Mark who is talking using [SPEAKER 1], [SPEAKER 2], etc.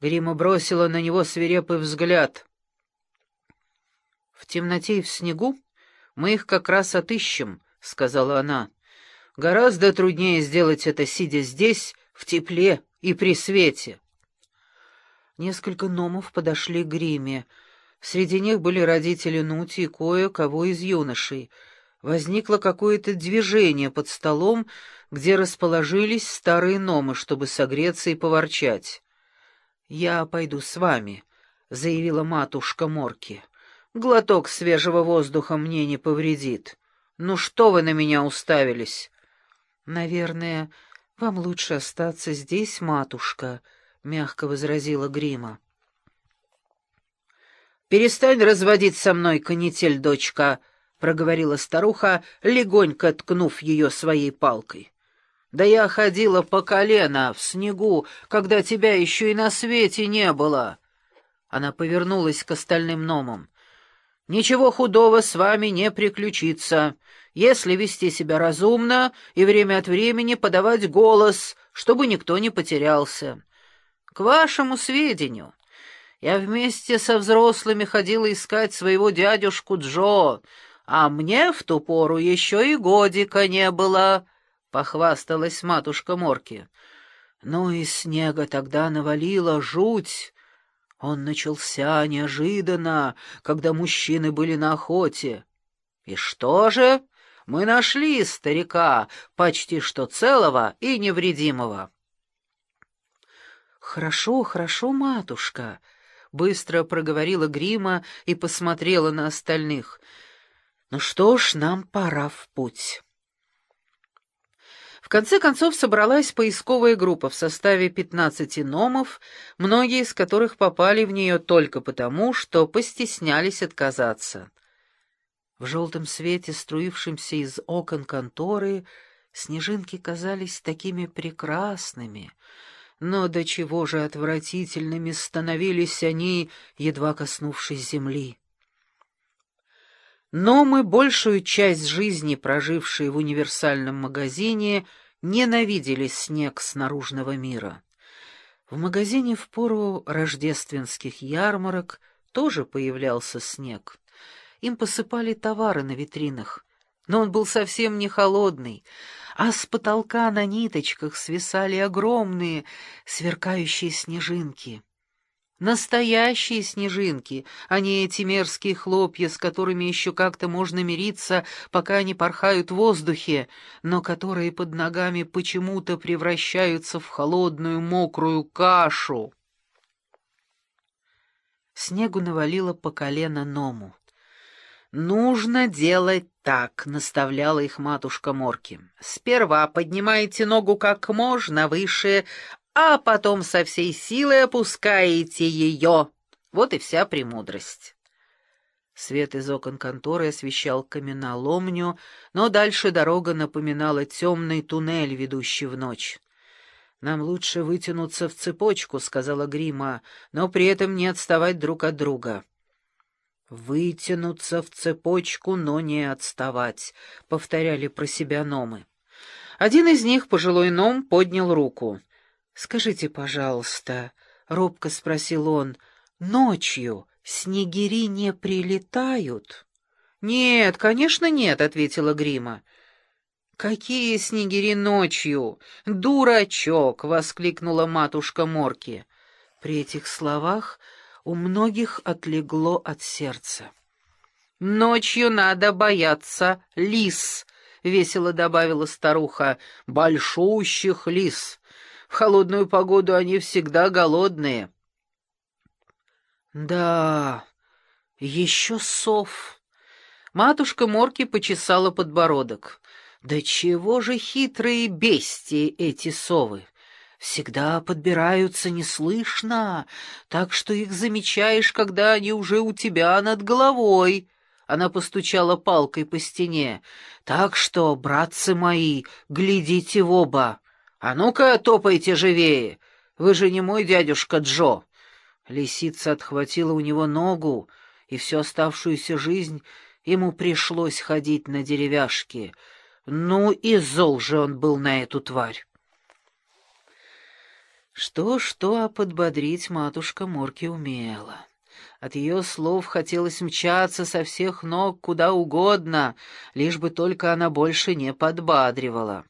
[SPEAKER 1] Грима бросила на него свирепый взгляд. «В темноте и в снегу мы их как раз отыщем», — сказала она. «Гораздо труднее сделать это, сидя здесь, в тепле и при свете». Несколько номов подошли к Гриме. Среди них были родители Нути и кое-кого из юношей. Возникло какое-то движение под столом, где расположились старые номы, чтобы согреться и поворчать. «Я пойду с вами», — заявила матушка Морки. «Глоток свежего воздуха мне не повредит. Ну что вы на меня уставились?» «Наверное, вам лучше остаться здесь, матушка», — мягко возразила Грима. «Перестань разводить со мной канитель, дочка», — проговорила старуха, легонько ткнув ее своей палкой. «Да я ходила по колено в снегу, когда тебя еще и на свете не было». Она повернулась к остальным номам. «Ничего худого с вами не приключится, если вести себя разумно и время от времени подавать голос, чтобы никто не потерялся. К вашему сведению, я вместе со взрослыми ходила искать своего дядюшку Джо, а мне в ту пору еще и годика не было, — похвасталась матушка Морки. Ну и снега тогда навалила жуть. Он начался неожиданно, когда мужчины были на охоте. И что же? Мы нашли старика, почти что целого и невредимого. «Хорошо, хорошо, матушка», — быстро проговорила Грима и посмотрела на остальных. «Ну что ж, нам пора в путь». В конце концов собралась поисковая группа в составе пятнадцати номов, многие из которых попали в нее только потому, что постеснялись отказаться. В желтом свете, струившемся из окон конторы, снежинки казались такими прекрасными — но до чего же отвратительными становились они, едва коснувшись земли. Но мы большую часть жизни, прожившие в универсальном магазине, ненавидели снег с наружного мира. В магазине в пору рождественских ярмарок тоже появлялся снег. Им посыпали товары на витринах, но он был совсем не холодный, а с потолка на ниточках свисали огромные сверкающие снежинки. Настоящие снежинки, а не эти мерзкие хлопья, с которыми еще как-то можно мириться, пока они порхают в воздухе, но которые под ногами почему-то превращаются в холодную мокрую кашу. Снегу навалило по колено Ному. «Нужно делать так», — наставляла их матушка Морки. «Сперва поднимаете ногу как можно выше, а потом со всей силой опускаете ее. Вот и вся премудрость». Свет из окон конторы освещал каменоломню, но дальше дорога напоминала темный туннель, ведущий в ночь. «Нам лучше вытянуться в цепочку», — сказала Грима, — «но при этом не отставать друг от друга». «Вытянуться в цепочку, но не отставать», — повторяли про себя номы. Один из них, пожилой ном, поднял руку. «Скажите, пожалуйста», — робко спросил он, — «ночью снегири не прилетают?» «Нет, конечно, нет», — ответила Грима. «Какие снегири ночью? Дурачок!» — воскликнула матушка Морки. При этих словах у многих отлегло от сердца. «Ночью надо бояться лис», — весело добавила старуха, — «большущих лис. В холодную погоду они всегда голодные». «Да, еще сов». Матушка Морки почесала подбородок. «Да чего же хитрые бестии эти совы! всегда подбираются неслышно, так что их замечаешь, когда они уже у тебя над головой». Она постучала палкой по стене. «Так что, братцы мои, глядите в оба. А ну-ка, топайте живее. Вы же не мой дядюшка Джо». Лисица отхватила у него ногу, и всю оставшуюся жизнь ему пришлось ходить на деревяшке. Ну и зол же он был на эту тварь. Что-что, а подбодрить матушка Морки умела. От ее слов хотелось мчаться со всех ног куда угодно, лишь бы только она больше не подбадривала.